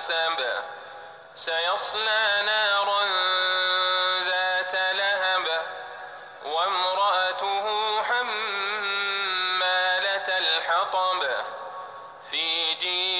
كسب سيصلى نارا ذات لهب وامرأته حمالة الحطب. في جيدها